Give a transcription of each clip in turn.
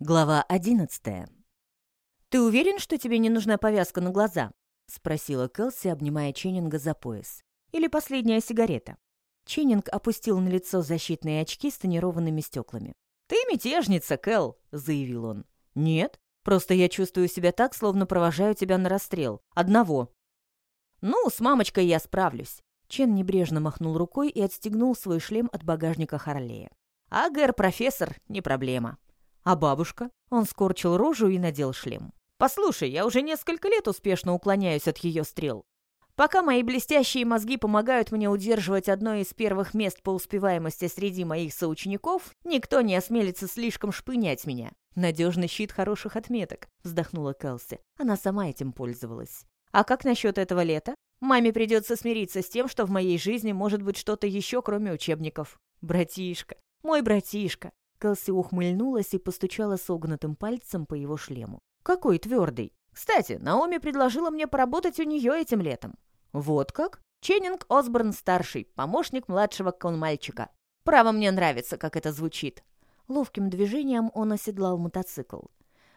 Глава одиннадцатая. «Ты уверен, что тебе не нужна повязка на глаза?» — спросила Кэлси, обнимая Ченнинга за пояс. «Или последняя сигарета?» Ченнинг опустил на лицо защитные очки с тонированными стеклами. «Ты мятежница, Кэл!» — заявил он. «Нет, просто я чувствую себя так, словно провожаю тебя на расстрел. Одного». «Ну, с мамочкой я справлюсь». Чен небрежно махнул рукой и отстегнул свой шлем от багажника Харлея. «А Гэр, профессор, не проблема». А бабушка? Он скорчил рожу и надел шлем. «Послушай, я уже несколько лет успешно уклоняюсь от ее стрел. Пока мои блестящие мозги помогают мне удерживать одно из первых мест по успеваемости среди моих соучеников, никто не осмелится слишком шпынять меня. Надежный щит хороших отметок», — вздохнула Келси. Она сама этим пользовалась. «А как насчет этого лета? Маме придется смириться с тем, что в моей жизни может быть что-то еще, кроме учебников. Братишка, мой братишка, Кэлси ухмыльнулась и постучала согнутым пальцем по его шлему. «Какой твердый! Кстати, Наоми предложила мне поработать у нее этим летом». «Вот как?» Ченнинг Осборн-старший, помощник младшего конмальчика. Право мне нравится, как это звучит. Ловким движением он оседлал мотоцикл.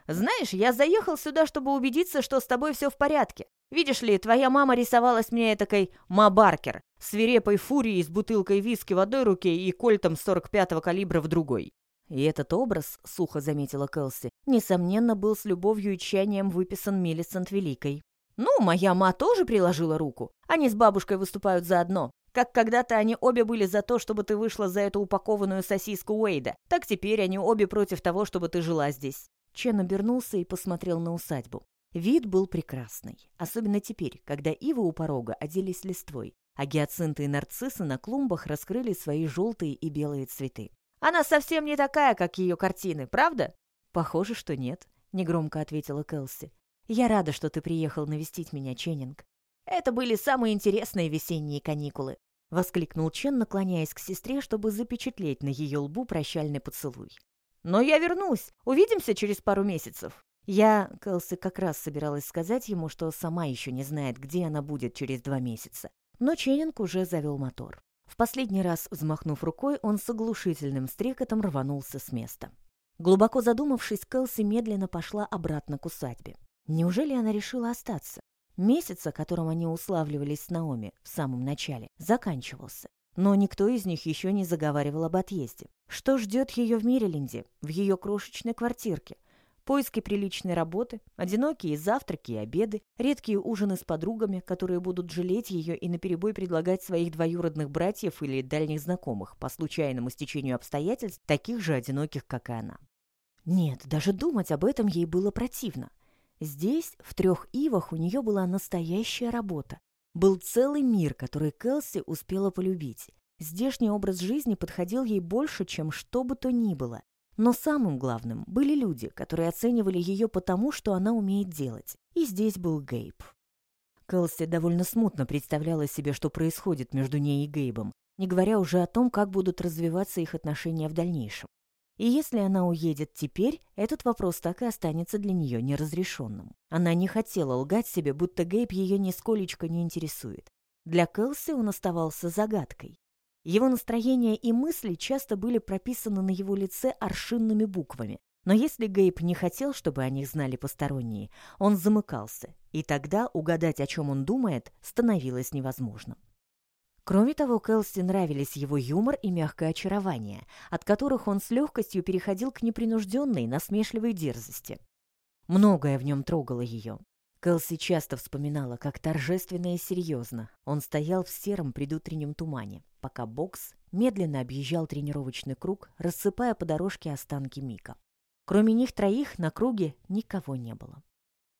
«Знаешь, я заехал сюда, чтобы убедиться, что с тобой все в порядке. Видишь ли, твоя мама рисовалась мне этакой Ма Баркер, свирепой фурией с бутылкой виски в одной руке и кольтом 45-го калибра в другой. И этот образ, сухо заметила Кэлси, несомненно, был с любовью и тщанием выписан Миллисент Великой. «Ну, моя ма тоже приложила руку. Они с бабушкой выступают заодно. Как когда-то они обе были за то, чтобы ты вышла за эту упакованную сосиску Уэйда, так теперь они обе против того, чтобы ты жила здесь». Чен обернулся и посмотрел на усадьбу. Вид был прекрасный, особенно теперь, когда ивы у порога оделись листвой, а гиацинты и нарциссы на клумбах раскрыли свои желтые и белые цветы. Она совсем не такая, как ее картины, правда?» «Похоже, что нет», — негромко ответила Кэлси. «Я рада, что ты приехал навестить меня, Ченнинг. Это были самые интересные весенние каникулы», — воскликнул Чен, наклоняясь к сестре, чтобы запечатлеть на ее лбу прощальный поцелуй. «Но я вернусь. Увидимся через пару месяцев». Я, Кэлси, как раз собиралась сказать ему, что сама еще не знает, где она будет через два месяца. Но Ченнинг уже завел мотор. В последний раз, взмахнув рукой, он с оглушительным стрекотом рванулся с места. Глубоко задумавшись, Кэлси медленно пошла обратно к усадьбе. Неужели она решила остаться? Месяц, о котором они уславливались с Наоми в самом начале, заканчивался. Но никто из них еще не заговаривал об отъезде. Что ждет ее в Мириленде, в ее крошечной квартирке? Поиски приличной работы, одинокие завтраки и обеды, редкие ужины с подругами, которые будут жалеть ее и наперебой предлагать своих двоюродных братьев или дальних знакомых по случайному стечению обстоятельств, таких же одиноких, как и она. Нет, даже думать об этом ей было противно. Здесь, в трех ивах, у нее была настоящая работа. Был целый мир, который Келси успела полюбить. Здешний образ жизни подходил ей больше, чем что бы то ни было. Но самым главным были люди, которые оценивали ее потому, что она умеет делать. И здесь был Гейб. Кэлси довольно смутно представляла себе, что происходит между ней и Гейбом, не говоря уже о том, как будут развиваться их отношения в дальнейшем. И если она уедет теперь, этот вопрос так и останется для нее неразрешенным. Она не хотела лгать себе, будто Гейб ее нисколечко не интересует. Для Кэлси он оставался загадкой. Его настроение и мысли часто были прописаны на его лице аршинными буквами. Но если Гейб не хотел, чтобы о них знали посторонние, он замыкался, и тогда угадать, о чем он думает, становилось невозможным. Кроме того, Кэлси нравились его юмор и мягкое очарование, от которых он с легкостью переходил к непринужденной, насмешливой дерзости. Многое в нем трогало ее. Кэлси часто вспоминала, как торжественно и серьезно он стоял в сером предутреннем тумане, пока бокс медленно объезжал тренировочный круг, рассыпая по дорожке останки Мика. Кроме них троих на круге никого не было.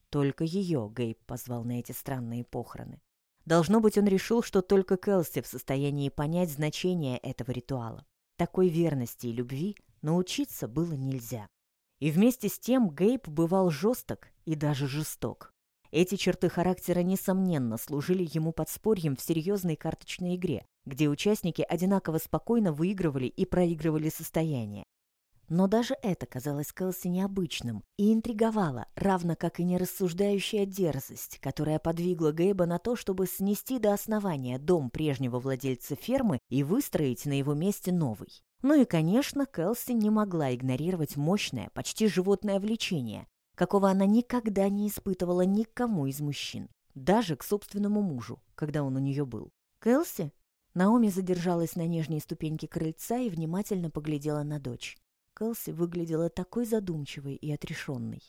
Только ее Гейб позвал на эти странные похороны. Должно быть, он решил, что только Кэлси в состоянии понять значение этого ритуала. Такой верности и любви научиться было нельзя. И вместе с тем Гейб бывал жесток и даже жесток. Эти черты характера, несомненно, служили ему подспорьем в серьезной карточной игре, где участники одинаково спокойно выигрывали и проигрывали состояние. Но даже это казалось Кэлси необычным и интриговало, равно как и нерассуждающая дерзость, которая подвигла Гейба на то, чтобы снести до основания дом прежнего владельца фермы и выстроить на его месте новый. Ну и, конечно, Кэлси не могла игнорировать мощное, почти животное влечение, какого она никогда не испытывала никому из мужчин, даже к собственному мужу, когда он у нее был. «Кэлси?» Наоми задержалась на нижней ступеньке крыльца и внимательно поглядела на дочь. Кэлси выглядела такой задумчивой и отрешенной.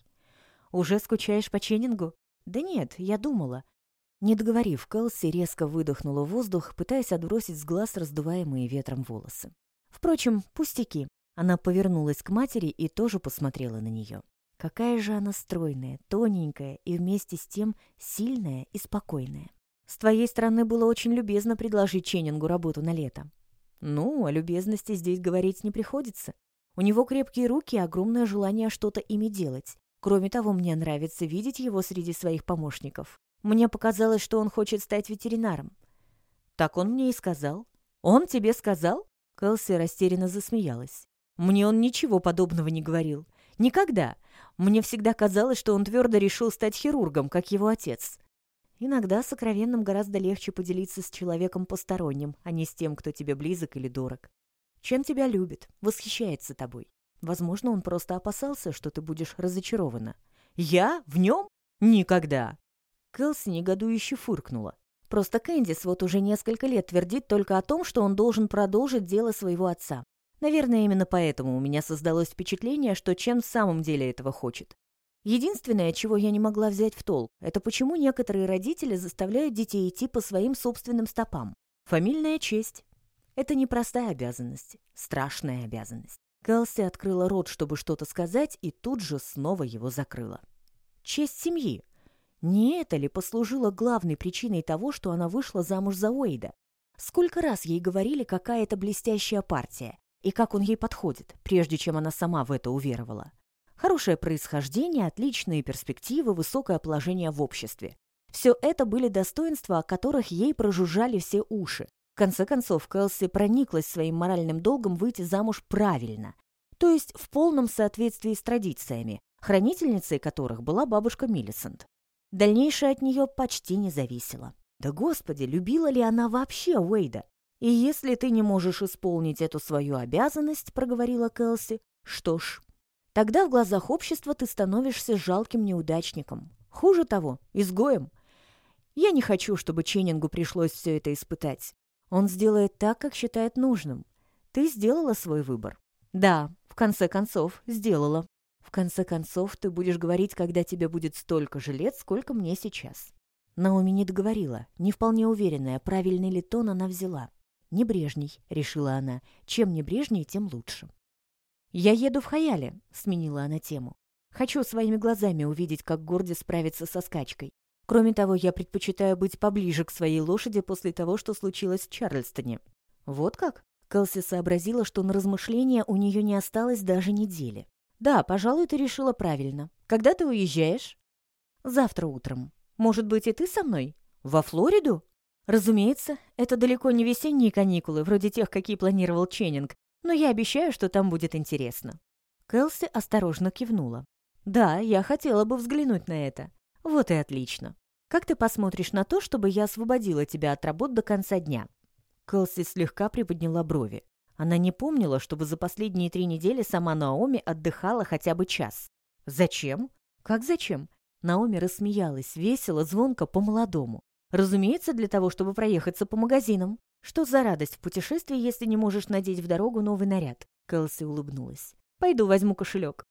«Уже скучаешь по Ченнингу?» «Да нет, я думала». Не договорив, Кэлси резко выдохнула воздух, пытаясь отбросить с глаз раздуваемые ветром волосы. Впрочем, пустяки. Она повернулась к матери и тоже посмотрела на нее. Какая же она стройная, тоненькая и вместе с тем сильная и спокойная. С твоей стороны было очень любезно предложить Ченнингу работу на лето. Ну, о любезности здесь говорить не приходится. У него крепкие руки и огромное желание что-то ими делать. Кроме того, мне нравится видеть его среди своих помощников. Мне показалось, что он хочет стать ветеринаром. Так он мне и сказал. Он тебе сказал? Кэлси растерянно засмеялась. Мне он ничего подобного не говорил. Никогда. Мне всегда казалось, что он твердо решил стать хирургом, как его отец. Иногда сокровенным гораздо легче поделиться с человеком посторонним, а не с тем, кто тебе близок или дорог. Чем тебя любит, восхищается тобой. Возможно, он просто опасался, что ты будешь разочарована. Я? В нем? Никогда. Кэлси негодующе фыркнула. Просто Кэндис вот уже несколько лет твердит только о том, что он должен продолжить дело своего отца. Наверное, именно поэтому у меня создалось впечатление, что Чен в самом деле этого хочет. Единственное, чего я не могла взять в толк, это почему некоторые родители заставляют детей идти по своим собственным стопам. Фамильная честь. Это непростая обязанность, страшная обязанность. Кэлси открыла рот, чтобы что-то сказать, и тут же снова его закрыла. Честь семьи. Не это ли послужило главной причиной того, что она вышла замуж за Уэйда? Сколько раз ей говорили, какая это блестящая партия, и как он ей подходит, прежде чем она сама в это уверовала. Хорошее происхождение, отличные перспективы, высокое положение в обществе. Все это были достоинства, о которых ей прожужжали все уши. В конце концов, Кэлси прониклась своим моральным долгом выйти замуж правильно, то есть в полном соответствии с традициями, хранительницей которых была бабушка Миллисент. Дальнейшее от нее почти не зависело. Да господи, любила ли она вообще Уэйда? «И если ты не можешь исполнить эту свою обязанность, — проговорила Кэлси, — что ж, тогда в глазах общества ты становишься жалким неудачником. Хуже того, изгоем. Я не хочу, чтобы Ченнингу пришлось все это испытать. Он сделает так, как считает нужным. Ты сделала свой выбор. Да, в конце концов, сделала. В конце концов, ты будешь говорить, когда тебе будет столько же лет, сколько мне сейчас. Наоми не договорила, не вполне уверенная, правильный ли тон она взяла. «Небрежней», — решила она. «Чем небрежней, тем лучше». «Я еду в Хаяле», — сменила она тему. «Хочу своими глазами увидеть, как Горди справится со скачкой. Кроме того, я предпочитаю быть поближе к своей лошади после того, что случилось в Чарльстоне». «Вот как?» Кэлси сообразила, что на размышления у нее не осталось даже недели. «Да, пожалуй, ты решила правильно. Когда ты уезжаешь?» «Завтра утром. Может быть, и ты со мной? Во Флориду?» Разумеется, это далеко не весенние каникулы, вроде тех, какие планировал Ченнинг, но я обещаю, что там будет интересно. Кэлси осторожно кивнула. «Да, я хотела бы взглянуть на это. Вот и отлично. Как ты посмотришь на то, чтобы я освободила тебя от работ до конца дня?» Кэлси слегка приподняла брови. Она не помнила, чтобы за последние три недели сама Наоми отдыхала хотя бы час. «Зачем? Как зачем?» Наоми рассмеялась, весело, звонко, по-молодому. Разумеется, для того, чтобы проехаться по магазинам. Что за радость в путешествии, если не можешь надеть в дорогу новый наряд? Кэлси улыбнулась. Пойду возьму кошелек.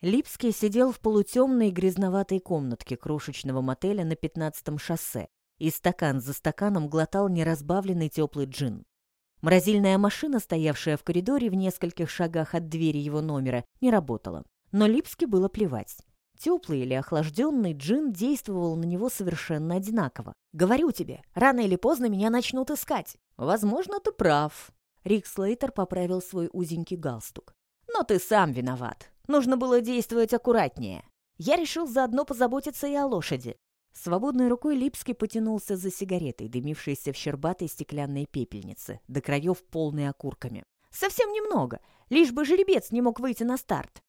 Липский сидел в полутемной грязноватой комнатке крошечного мотеля на пятнадцатом шоссе и стакан за стаканом глотал неразбавленный теплый джин. Морозильная машина, стоявшая в коридоре в нескольких шагах от двери его номера, не работала. Но Липски было плевать. Теплый или охлажденный джин действовал на него совершенно одинаково. «Говорю тебе, рано или поздно меня начнут искать». «Возможно, ты прав». Рик Слейтер поправил свой узенький галстук. «Но ты сам виноват. Нужно было действовать аккуратнее. Я решил заодно позаботиться и о лошади». Свободной рукой Липский потянулся за сигаретой, дымившейся в щербатой стеклянной пепельнице, до краев полной окурками. «Совсем немного, лишь бы жеребец не мог выйти на старт.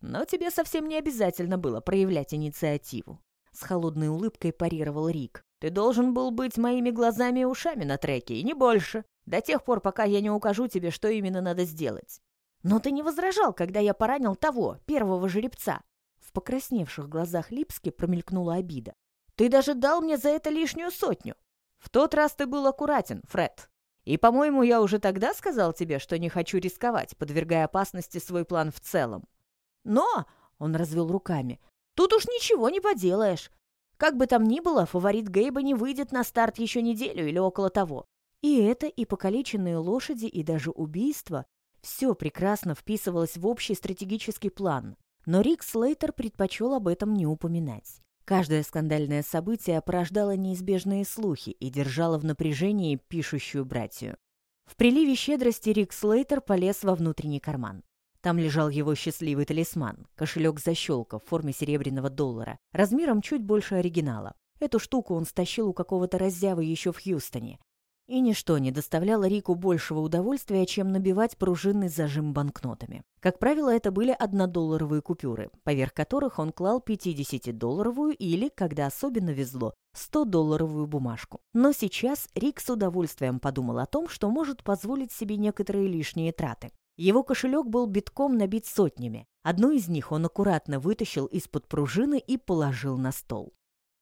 Но тебе совсем не обязательно было проявлять инициативу. С холодной улыбкой парировал Рик. Ты должен был быть моими глазами и ушами на треке, и не больше. До тех пор, пока я не укажу тебе, что именно надо сделать. Но ты не возражал, когда я поранил того, первого жеребца. В покрасневших глазах Липски промелькнула обида. Ты даже дал мне за это лишнюю сотню. В тот раз ты был аккуратен, Фред. И, по-моему, я уже тогда сказал тебе, что не хочу рисковать, подвергая опасности свой план в целом. Но, — он развел руками, — тут уж ничего не поделаешь. Как бы там ни было, фаворит Гейба не выйдет на старт еще неделю или около того. И это, и покалеченные лошади, и даже убийство — все прекрасно вписывалось в общий стратегический план. Но Рик Слейтер предпочел об этом не упоминать. Каждое скандальное событие порождало неизбежные слухи и держало в напряжении пишущую братью. В приливе щедрости Рик Слейтер полез во внутренний карман. Там лежал его счастливый талисман, кошелек-защелка в форме серебряного доллара, размером чуть больше оригинала. Эту штуку он стащил у какого-то раззявы еще в Хьюстоне. И ничто не доставляло Рику большего удовольствия, чем набивать пружинный зажим банкнотами. Как правило, это были однодолларовые купюры, поверх которых он клал 50-долларовую или, когда особенно везло, 100-долларовую бумажку. Но сейчас Рик с удовольствием подумал о том, что может позволить себе некоторые лишние траты. Его кошелек был битком набит сотнями. Одну из них он аккуратно вытащил из-под пружины и положил на стол.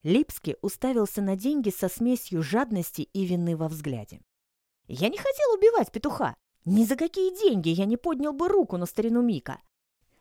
Липски уставился на деньги со смесью жадности и вины во взгляде. «Я не хотел убивать петуха. Ни за какие деньги я не поднял бы руку на старину Мика.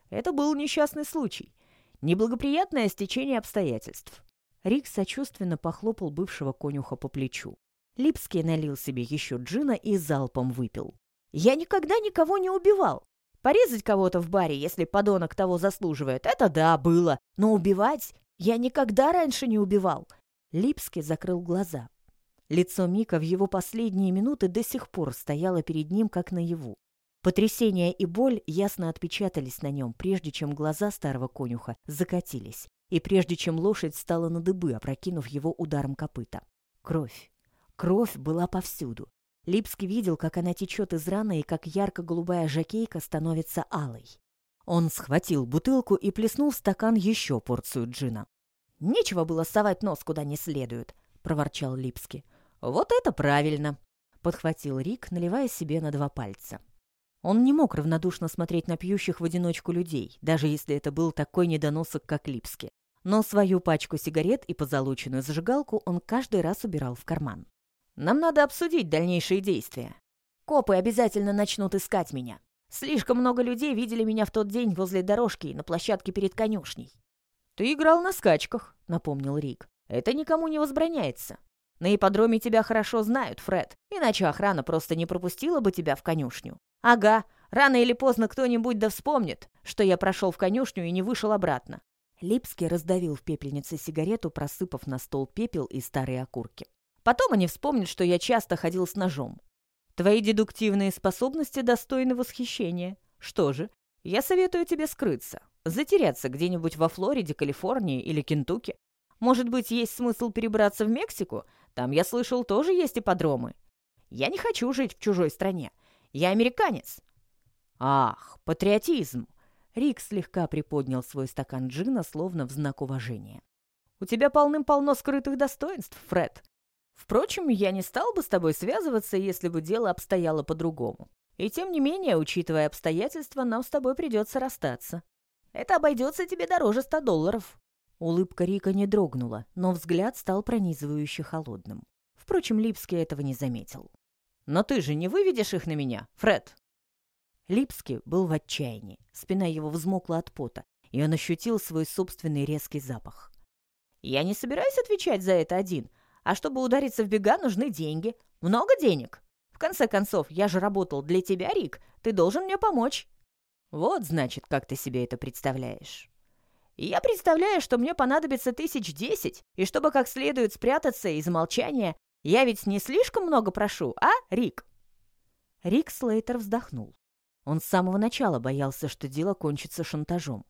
Это был несчастный случай. Неблагоприятное стечение обстоятельств». Рик сочувственно похлопал бывшего конюха по плечу. Липский налил себе еще джина и залпом выпил. Я никогда никого не убивал. Порезать кого-то в баре, если подонок того заслуживает, это да, было. Но убивать я никогда раньше не убивал. Липский закрыл глаза. Лицо Мика в его последние минуты до сих пор стояло перед ним, как наяву. Потрясение и боль ясно отпечатались на нем, прежде чем глаза старого конюха закатились, и прежде чем лошадь стала на дыбы, опрокинув его ударом копыта. Кровь. Кровь была повсюду. Липский видел, как она течет из раны и как ярко-голубая жакейка становится алой. Он схватил бутылку и плеснул в стакан еще порцию джина. «Нечего было совать нос куда не следует», — проворчал Липский. «Вот это правильно!» — подхватил Рик, наливая себе на два пальца. Он не мог равнодушно смотреть на пьющих в одиночку людей, даже если это был такой недоносок, как Липский. Но свою пачку сигарет и позолоченную зажигалку он каждый раз убирал в карман. Нам надо обсудить дальнейшие действия. Копы обязательно начнут искать меня. Слишком много людей видели меня в тот день возле дорожки на площадке перед конюшней. «Ты играл на скачках», — напомнил Рик. «Это никому не возбраняется. На ипподроме тебя хорошо знают, Фред, иначе охрана просто не пропустила бы тебя в конюшню. Ага, рано или поздно кто-нибудь да вспомнит, что я прошел в конюшню и не вышел обратно». Липский раздавил в пепельнице сигарету, просыпав на стол пепел и старые окурки. Потом они вспомнят, что я часто ходил с ножом. Твои дедуктивные способности достойны восхищения. Что же, я советую тебе скрыться, затеряться где-нибудь во Флориде, Калифорнии или Кентукки. Может быть, есть смысл перебраться в Мексику? Там, я слышал, тоже есть ипподромы. Я не хочу жить в чужой стране. Я американец. Ах, патриотизм. Рик слегка приподнял свой стакан джина, словно в знак уважения. У тебя полным-полно скрытых достоинств, Фред. Впрочем, я не стал бы с тобой связываться, если бы дело обстояло по-другому. И тем не менее, учитывая обстоятельства, нам с тобой придется расстаться. Это обойдется тебе дороже ста долларов». Улыбка Рика не дрогнула, но взгляд стал пронизывающе холодным. Впрочем, Липский этого не заметил. «Но ты же не выведешь их на меня, Фред?» Липский был в отчаянии. Спина его взмокла от пота, и он ощутил свой собственный резкий запах. «Я не собираюсь отвечать за это один», а чтобы удариться в бега, нужны деньги. Много денег. В конце концов, я же работал для тебя, Рик. Ты должен мне помочь. Вот, значит, как ты себе это представляешь. я представляю, что мне понадобится тысяч десять, и чтобы как следует спрятаться из молчания, я ведь не слишком много прошу, а, Рик?» Рик Слейтер вздохнул. Он с самого начала боялся, что дело кончится шантажом.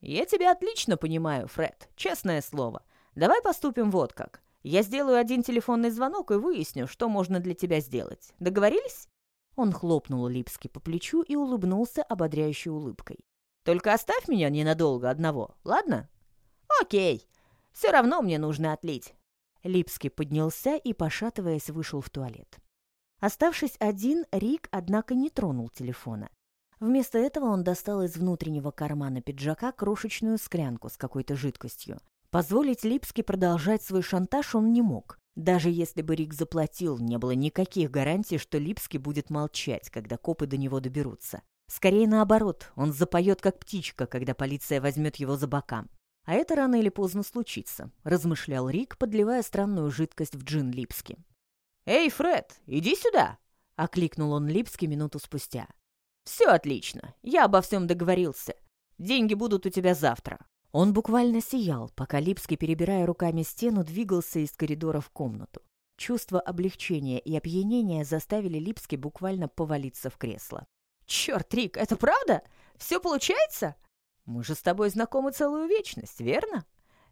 «Я тебя отлично понимаю, Фред, честное слово. Давай поступим вот как. Я сделаю один телефонный звонок и выясню, что можно для тебя сделать. Договорились?» Он хлопнул Липски по плечу и улыбнулся ободряющей улыбкой. «Только оставь меня ненадолго одного, ладно?» «Окей. Все равно мне нужно отлить». Липский поднялся и, пошатываясь, вышел в туалет. Оставшись один, Рик, однако, не тронул телефона. Вместо этого он достал из внутреннего кармана пиджака крошечную склянку с какой-то жидкостью. Позволить Липски продолжать свой шантаж он не мог. Даже если бы Рик заплатил, не было никаких гарантий, что Липски будет молчать, когда копы до него доберутся. Скорее наоборот, он запоет как птичка, когда полиция возьмет его за бока. А это рано или поздно случится, размышлял Рик, подливая странную жидкость в джин Липски. «Эй, Фред, иди сюда!» — окликнул он Липски минуту спустя. «Все отлично. Я обо всем договорился. Деньги будут у тебя завтра». Он буквально сиял, пока Липский, перебирая руками стену, двигался из коридора в комнату. Чувство облегчения и опьянения заставили Липский буквально повалиться в кресло. «Черт, Рик, это правда? Все получается? Мы же с тобой знакомы целую вечность, верно?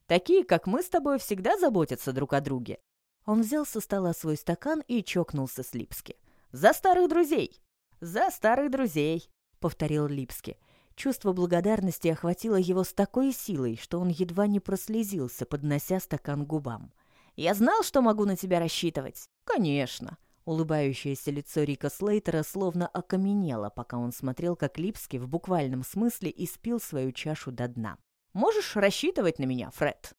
Такие, как мы с тобой, всегда заботятся друг о друге». Он взял со стола свой стакан и чокнулся с Липски. «За старых друзей!» «За старых друзей», — повторил Липски. Чувство благодарности охватило его с такой силой, что он едва не прослезился, поднося стакан губам. «Я знал, что могу на тебя рассчитывать?» «Конечно». Улыбающееся лицо Рика Слейтера словно окаменело, пока он смотрел, как Липски в буквальном смысле испил свою чашу до дна. «Можешь рассчитывать на меня, Фред?»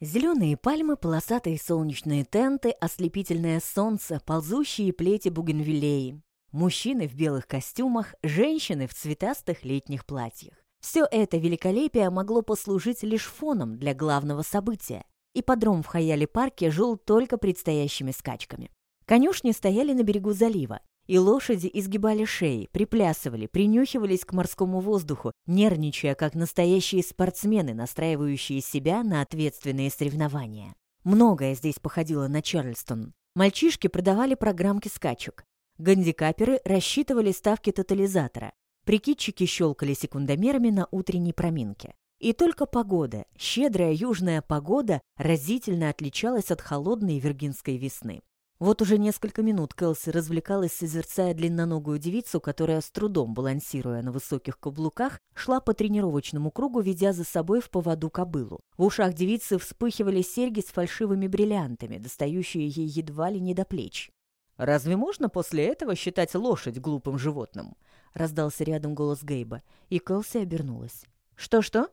Зеленые пальмы, полосатые солнечные тенты, ослепительное солнце, ползущие плети бугенвиллеи. Мужчины в белых костюмах, женщины в цветастых летних платьях. Все это великолепие могло послужить лишь фоном для главного события. И подром в Хаяле-парке жил только предстоящими скачками. Конюшни стояли на берегу залива, и лошади изгибали шеи, приплясывали, принюхивались к морскому воздуху, нервничая, как настоящие спортсмены, настраивающие себя на ответственные соревнования. Многое здесь походило на Чарльстон. Мальчишки продавали программки скачек. Гандикаперы рассчитывали ставки тотализатора. Прикидчики щелкали секундомерами на утренней проминке. И только погода, щедрая южная погода, разительно отличалась от холодной виргинской весны. Вот уже несколько минут Кэлси развлекалась, созерцая длинноногую девицу, которая с трудом, балансируя на высоких каблуках, шла по тренировочному кругу, ведя за собой в поводу кобылу. В ушах девицы вспыхивали серьги с фальшивыми бриллиантами, достающие ей едва ли не до плеч. «Разве можно после этого считать лошадь глупым животным?» — раздался рядом голос Гейба, и Кэлси обернулась. «Что-что?»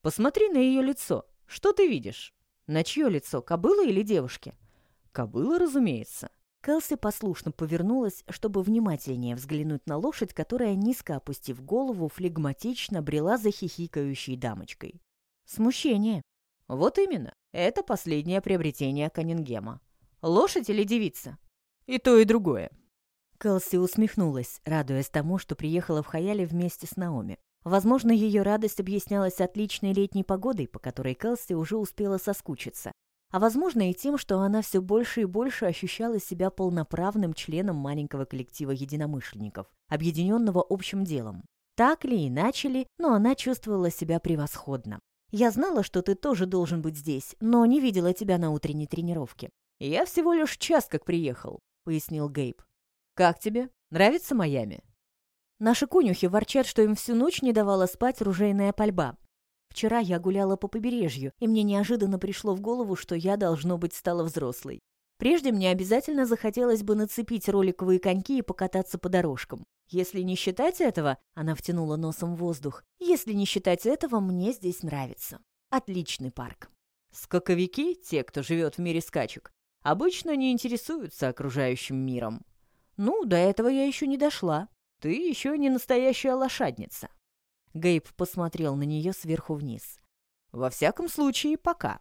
«Посмотри на ее лицо. Что ты видишь?» «На чье лицо, кобыла или девушки?» «Кобыла, разумеется». Кэлси послушно повернулась, чтобы внимательнее взглянуть на лошадь, которая, низко опустив голову, флегматично брела за хихикающей дамочкой. Смущение. Вот именно. Это последнее приобретение Каннингема. Лошадь или девица? И то, и другое. Кэлси усмехнулась, радуясь тому, что приехала в Хаяле вместе с Наоми. Возможно, ее радость объяснялась отличной летней погодой, по которой Кэлси уже успела соскучиться. А возможно и тем, что она все больше и больше ощущала себя полноправным членом маленького коллектива единомышленников, объединенного общим делом. Так ли, иначе ли, но она чувствовала себя превосходно. «Я знала, что ты тоже должен быть здесь, но не видела тебя на утренней тренировке. Я всего лишь час как приехал. — пояснил Гейб. «Как тебе? Нравится Майами?» Наши конюхи ворчат, что им всю ночь не давала спать ружейная пальба. Вчера я гуляла по побережью, и мне неожиданно пришло в голову, что я, должно быть, стала взрослой. Прежде мне обязательно захотелось бы нацепить роликовые коньки и покататься по дорожкам. Если не считать этого, она втянула носом воздух, если не считать этого, мне здесь нравится. Отличный парк. Скаковики, те, кто живет в мире скачек, обычно не интересуются окружающим миром. Ну, до этого я еще не дошла. Ты еще не настоящая лошадница. Гейб посмотрел на нее сверху вниз. Во всяком случае, пока.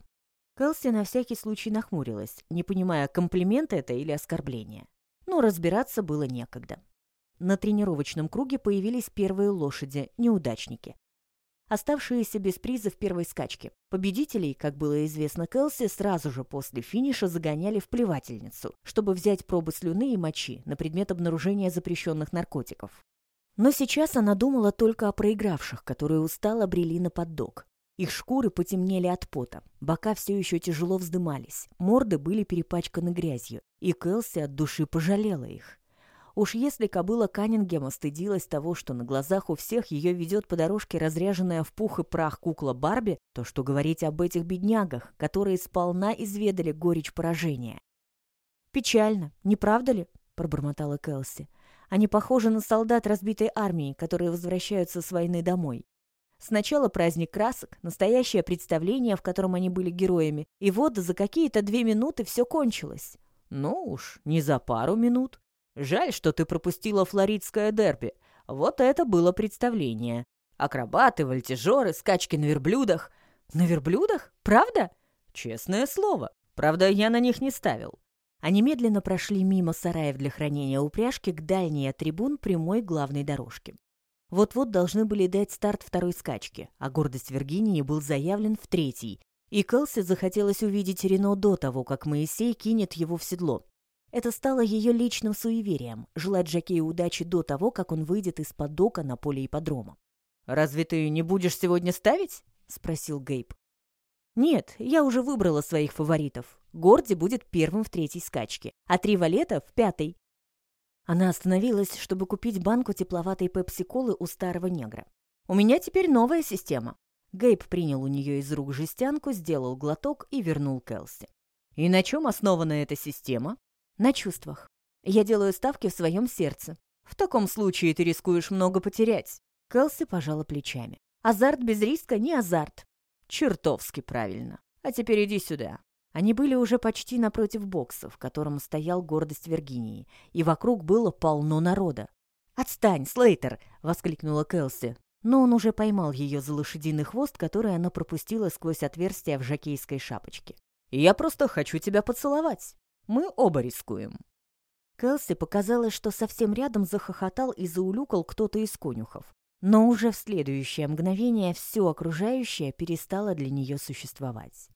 Кэлси на всякий случай нахмурилась, не понимая, комплимент это или оскорбление. Но разбираться было некогда. На тренировочном круге появились первые лошади, неудачники оставшиеся без приза в первой скачке. Победителей, как было известно Келси, сразу же после финиша загоняли в плевательницу, чтобы взять пробы слюны и мочи на предмет обнаружения запрещенных наркотиков. Но сейчас она думала только о проигравших, которые устало брели на поддог. Их шкуры потемнели от пота, бока все еще тяжело вздымались, морды были перепачканы грязью, и Келси от души пожалела их. Уж если кобыла Каннингема стыдилась того, что на глазах у всех ее ведет по дорожке разряженная в пух и прах кукла Барби, то что говорить об этих беднягах, которые сполна изведали горечь поражения. «Печально, не правда ли?» пробормотала Келси. «Они похожи на солдат разбитой армии, которые возвращаются с войны домой. Сначала праздник красок, настоящее представление, в котором они были героями, и вот за какие-то две минуты все кончилось. Ну уж, не за пару минут. Жаль, что ты пропустила флоридское дерби. Вот это было представление. Акробаты, вольтежеры, скачки на верблюдах. На верблюдах? Правда? Честное слово. Правда, я на них не ставил. Они медленно прошли мимо сараев для хранения упряжки к дальней от трибун прямой главной дорожки. Вот-вот должны были дать старт второй скачки, а гордость Виргинии был заявлен в третий, и Кэлси захотелось увидеть Рено до того, как Моисей кинет его в седло. Это стало ее личным суеверием — желать Жакею удачи до того, как он выйдет из-под дока на поле ипподрома. «Разве ты не будешь сегодня ставить?» — спросил Гейб. «Нет, я уже выбрала своих фаворитов. Горди будет первым в третьей скачке, а три валета — в пятой. Она остановилась, чтобы купить банку тепловатой пепси-колы у старого негра. «У меня теперь новая система». Гейб принял у нее из рук жестянку, сделал глоток и вернул Келси. «И на чем основана эта система?» «На чувствах. Я делаю ставки в своем сердце. В таком случае ты рискуешь много потерять». Келси пожала плечами. «Азарт без риска не азарт». «Чертовски правильно. А теперь иди сюда». Они были уже почти напротив бокса, в котором стоял гордость Виргинии, и вокруг было полно народа. «Отстань, Слейтер!» — воскликнула Келси. Но он уже поймал ее за лошадиный хвост, который она пропустила сквозь отверстие в жакейской шапочке. «Я просто хочу тебя поцеловать. Мы оба рискуем». Келси показалось, что совсем рядом захохотал и заулюкал кто-то из конюхов. Но уже в следующее мгновение все окружающее перестало для нее существовать.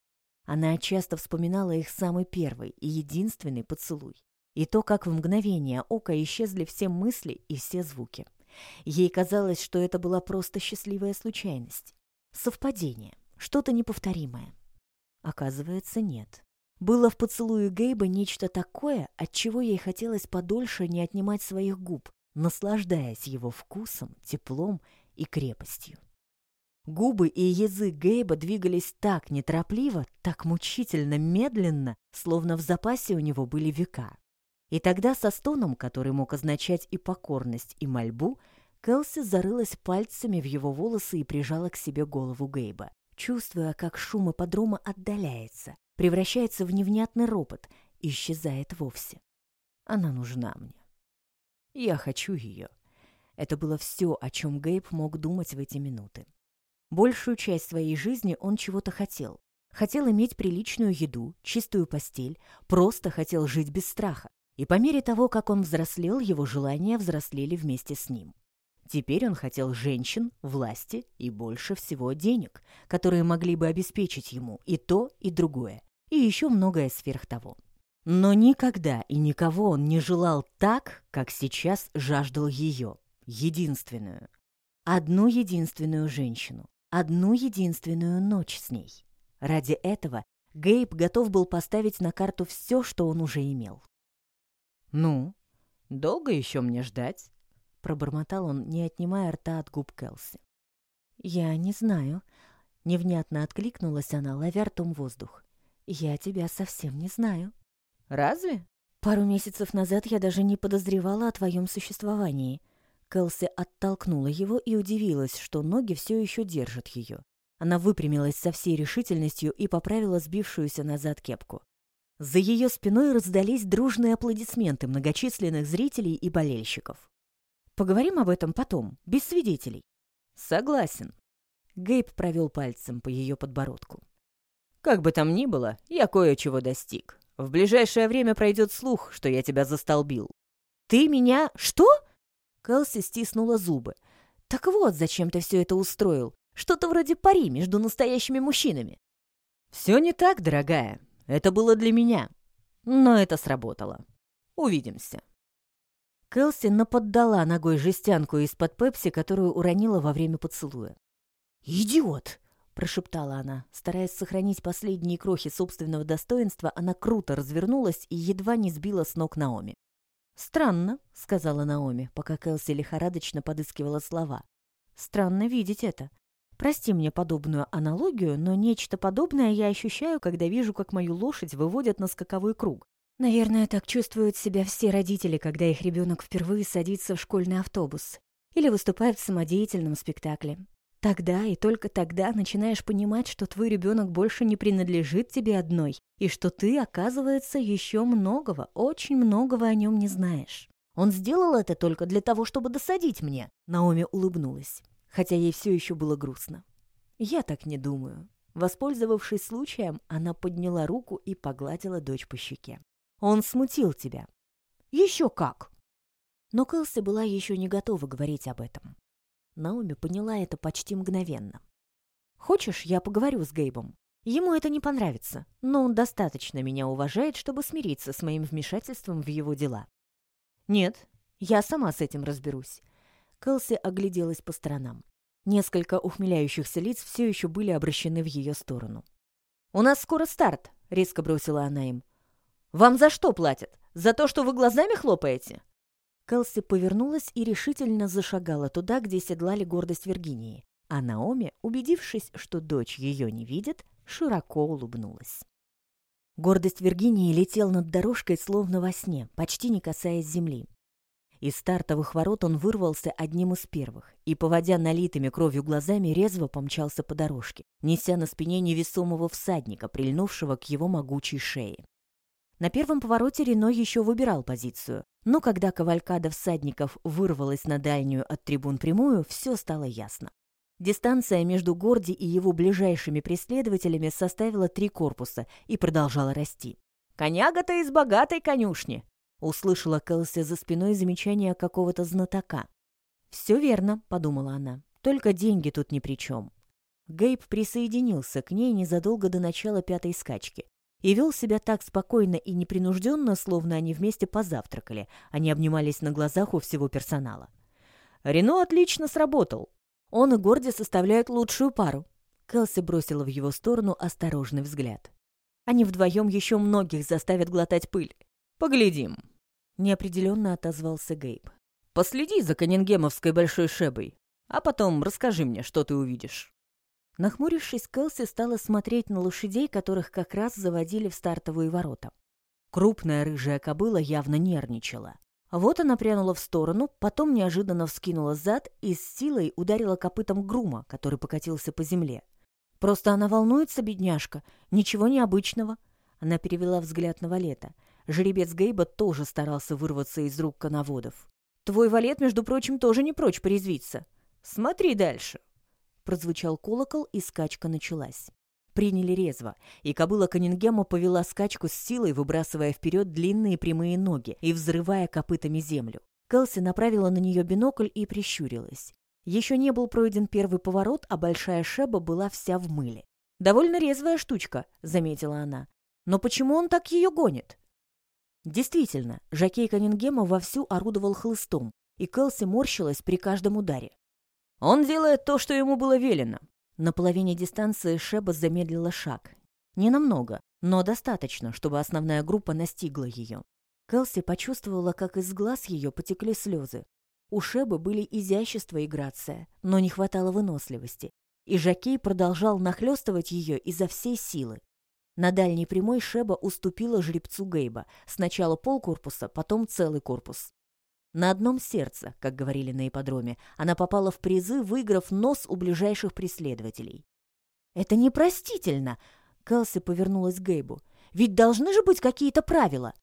Она часто вспоминала их самый первый и единственный поцелуй. И то, как в мгновение ока исчезли все мысли и все звуки. Ей казалось, что это была просто счастливая случайность. Совпадение, что-то неповторимое. Оказывается, нет. Было в поцелуе Гейба нечто такое, от чего ей хотелось подольше не отнимать своих губ, наслаждаясь его вкусом, теплом и крепостью. Губы и язык Гейба двигались так неторопливо, так мучительно медленно, словно в запасе у него были века. И тогда со стоном, который мог означать и покорность, и мольбу, Келси зарылась пальцами в его волосы и прижала к себе голову Гейба, чувствуя, как шум ипподрома отдаляется, превращается в невнятный ропот и исчезает вовсе. Она нужна мне. Я хочу ее. Это было все, о чем Гейб мог думать в эти минуты. Большую часть своей жизни он чего-то хотел. Хотел иметь приличную еду, чистую постель, просто хотел жить без страха. И по мере того, как он взрослел, его желания взрослели вместе с ним. Теперь он хотел женщин, власти и больше всего денег, которые могли бы обеспечить ему и то, и другое, и еще многое сверх того. Но никогда и никого он не желал так, как сейчас жаждал ее, единственную. Одну единственную женщину, одну единственную ночь с ней. Ради этого Гейб готов был поставить на карту все, что он уже имел. «Ну, долго еще мне ждать?» — пробормотал он, не отнимая рта от губ Келси. «Я не знаю», — невнятно откликнулась она, ловя ртом воздух. «Я тебя совсем не знаю». «Разве?» «Пару месяцев назад я даже не подозревала о твоем существовании», Кэлси оттолкнула его и удивилась, что ноги все еще держат ее. Она выпрямилась со всей решительностью и поправила сбившуюся назад кепку. За ее спиной раздались дружные аплодисменты многочисленных зрителей и болельщиков. «Поговорим об этом потом, без свидетелей». «Согласен». Гейб провел пальцем по ее подбородку. «Как бы там ни было, я кое-чего достиг. В ближайшее время пройдет слух, что я тебя застолбил». «Ты меня... Что?» Кэлси стиснула зубы. «Так вот, зачем ты все это устроил? Что-то вроде пари между настоящими мужчинами». «Все не так, дорогая. Это было для меня. Но это сработало. Увидимся». Кэлси наподдала ногой жестянку из-под пепси, которую уронила во время поцелуя. «Идиот!» — прошептала она. Стараясь сохранить последние крохи собственного достоинства, она круто развернулась и едва не сбила с ног Наоми. «Странно», — сказала Наоми, пока Кэлси лихорадочно подыскивала слова. «Странно видеть это. Прости мне подобную аналогию, но нечто подобное я ощущаю, когда вижу, как мою лошадь выводят на скаковой круг. Наверное, так чувствуют себя все родители, когда их ребенок впервые садится в школьный автобус или выступает в самодеятельном спектакле. Тогда и только тогда начинаешь понимать, что твой ребенок больше не принадлежит тебе одной, и что ты, оказывается, еще многого, очень многого о нем не знаешь. Он сделал это только для того, чтобы досадить мне. Наоми улыбнулась, хотя ей все еще было грустно. Я так не думаю. Воспользовавшись случаем, она подняла руку и погладила дочь по щеке. Он смутил тебя. Еще как. Но Кэлси была еще не готова говорить об этом. Наоми поняла это почти мгновенно. «Хочешь, я поговорю с Гейбом? Ему это не понравится, но он достаточно меня уважает, чтобы смириться с моим вмешательством в его дела». «Нет, я сама с этим разберусь». Кэлси огляделась по сторонам. Несколько ухмыляющихся лиц все еще были обращены в ее сторону. «У нас скоро старт», — резко бросила она им. «Вам за что платят? За то, что вы глазами хлопаете?» Кэлси повернулась и решительно зашагала туда, где седлали гордость Виргинии. А Наоми, убедившись, что дочь ее не видит, широко улыбнулась. Гордость Виргинии летел над дорожкой словно во сне, почти не касаясь земли. Из стартовых ворот он вырвался одним из первых и, поводя налитыми кровью глазами, резво помчался по дорожке, неся на спине невесомого всадника, прильнувшего к его могучей шее. На первом повороте Рено еще выбирал позицию, но когда кавалькада всадников вырвалась на дальнюю от трибун прямую, все стало ясно. Дистанция между Горди и его ближайшими преследователями составила три корпуса и продолжала расти. «Коняга-то из богатой конюшни!» — услышала Кэлси за спиной замечание какого-то знатока. «Все верно», — подумала она, — «только деньги тут ни при чем». Гейб присоединился к ней незадолго до начала пятой скачки и вел себя так спокойно и непринужденно, словно они вместе позавтракали, они обнимались на глазах у всего персонала. «Рено отлично сработал. Он и Горди составляют лучшую пару». Келси бросила в его сторону осторожный взгляд. «Они вдвоем еще многих заставят глотать пыль. Поглядим». Неопределенно отозвался Гейб. «Последи за Каннингемовской большой шебой, а потом расскажи мне, что ты увидишь». Нахмурившись, Кэлси стала смотреть на лошадей, которых как раз заводили в стартовые ворота. Крупная рыжая кобыла явно нервничала. Вот она прянула в сторону, потом неожиданно вскинула зад и с силой ударила копытом грума, который покатился по земле. «Просто она волнуется, бедняжка. Ничего необычного». Она перевела взгляд на Валета. Жеребец Гейба тоже старался вырваться из рук коноводов. «Твой Валет, между прочим, тоже не прочь порезвиться. Смотри дальше». Прозвучал колокол, и скачка началась. Приняли резво, и кобыла Каннингема повела скачку с силой, выбрасывая вперед длинные прямые ноги и взрывая копытами землю. Келси направила на нее бинокль и прищурилась. Еще не был пройден первый поворот, а большая шеба была вся в мыле. «Довольно резвая штучка», — заметила она. «Но почему он так ее гонит?» Действительно, Жакей Каннингема вовсю орудовал хлыстом, и Келси морщилась при каждом ударе. Он делает то, что ему было велено. На половине дистанции Шеба замедлила шаг. Не намного, но достаточно, чтобы основная группа настигла ее. Келси почувствовала, как из глаз ее потекли слезы. У Шебы были изящество и грация, но не хватало выносливости. И Жакей продолжал нахлестывать ее изо всей силы. На дальней прямой Шеба уступила жребцу Гейба. Сначала полкорпуса, потом целый корпус. На одном сердце, как говорили на ипподроме, она попала в призы, выиграв нос у ближайших преследователей. «Это непростительно!» — Кэлси повернулась к Гейбу. «Ведь должны же быть какие-то правила!»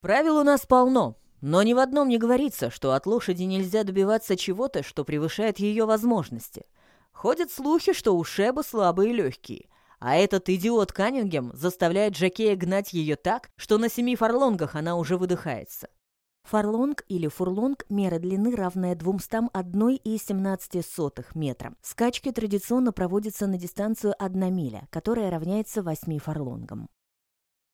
«Правил у нас полно, но ни в одном не говорится, что от лошади нельзя добиваться чего-то, что превышает ее возможности. Ходят слухи, что у Шеба слабые легкие, а этот идиот Каннингем заставляет Жакея гнать ее так, что на семи фарлонгах она уже выдыхается. Фарлонг или фурлонг – мера длины, равная 201,17 метра. Скачки традиционно проводятся на дистанцию 1 миля, которая равняется 8 фарлонгам.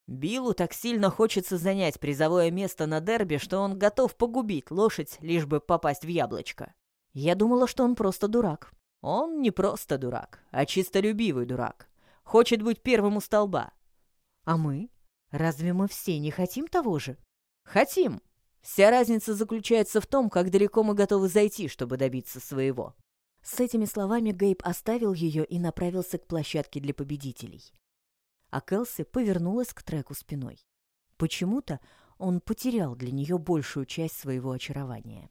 Биллу так сильно хочется занять призовое место на дерби, что он готов погубить лошадь, лишь бы попасть в яблочко. Я думала, что он просто дурак. Он не просто дурак, а чистолюбивый дурак. Хочет быть первым у столба. А мы? Разве мы все не хотим того же? Хотим, Вся разница заключается в том, как далеко мы готовы зайти, чтобы добиться своего». С этими словами Гейб оставил ее и направился к площадке для победителей. А Келси повернулась к треку спиной. Почему-то он потерял для нее большую часть своего очарования.